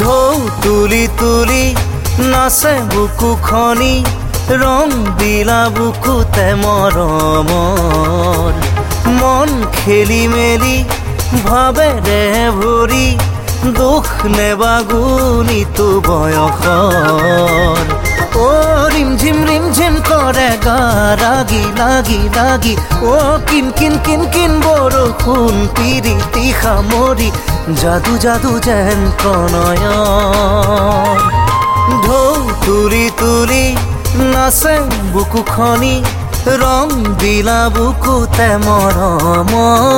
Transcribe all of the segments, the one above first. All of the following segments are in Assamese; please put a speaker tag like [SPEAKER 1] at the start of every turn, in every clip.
[SPEAKER 1] ঢৌ তুলি তুলি নাচে বুকু খনি ৰং দিলা বুকুতে মৰমৰ। মন খেলি মেলি ভাবেৰে ভৰি দুখ নেবাগুনিতো বয়সৰ। কৰে গা ৰাগি লাগি লাগি ও কিন কিন কিন কিন বৰষুণ পিৰিতি সামৰি যাদু যাদু যেন প্ৰণয় ঢৌ তুলি তুলি নাচে বুকুখনি ৰং দিলা বুকুতে মৰমৰ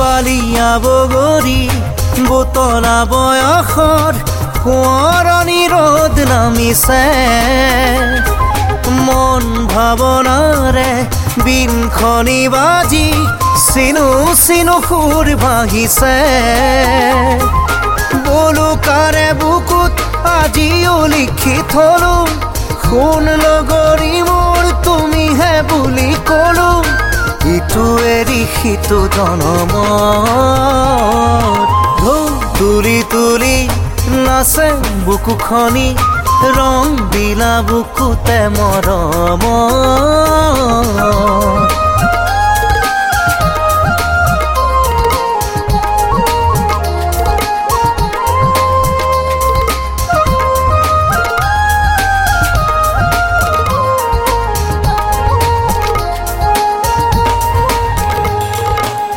[SPEAKER 1] বালিয়া বগৰী বোতলা বয়সৰ সোঁৱৰণি ৰ'দ নামিছে। মন ভাৱনাৰে বিনখনি বাজি চিনু চিনু সুৰ ভাঙিছে বলুকাৰে বুকুত আজিও লিখি থলো শুন লগৰী মোৰ তুমিহে বুলি ক'লো ইটো সিটো জনম তুলি তুলি নাচে বুকুখনি ৰং দিলা বুকুতে মৰম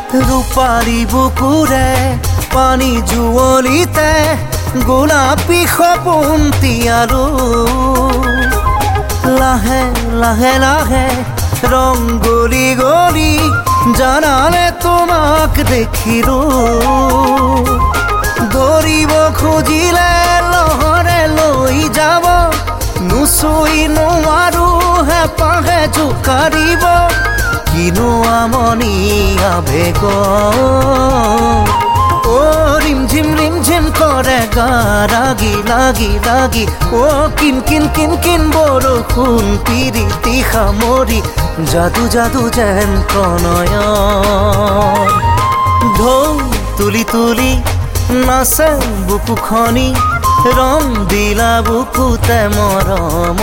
[SPEAKER 1] ৰূপালী বুকুৰে পানী জুৱলিতে গোলাপী সপোন তিয়ালো। লাহে লাহে লাহে ৰং গলি গলি জানালে তোমাক দেখিলো। ধৰিব খুজিলে লহৰে লৈ যাব। নুচুই নোৱাৰো হেঁপাহে জোকাৰিব। কিনো আমনি আবেগ। ও ৰিমঝিম ৰিমঝিম কৰে গা ৰাগি লাগি লাগি। ও কিন কিন কিন কিন বৰষুণ পিৰিতি সামৰি যাদু যাদু যেন প্ৰণয় ঢৌ তুলি তুলি নাচে বুকুখনি ৰং দিলা বুকুতে মৰম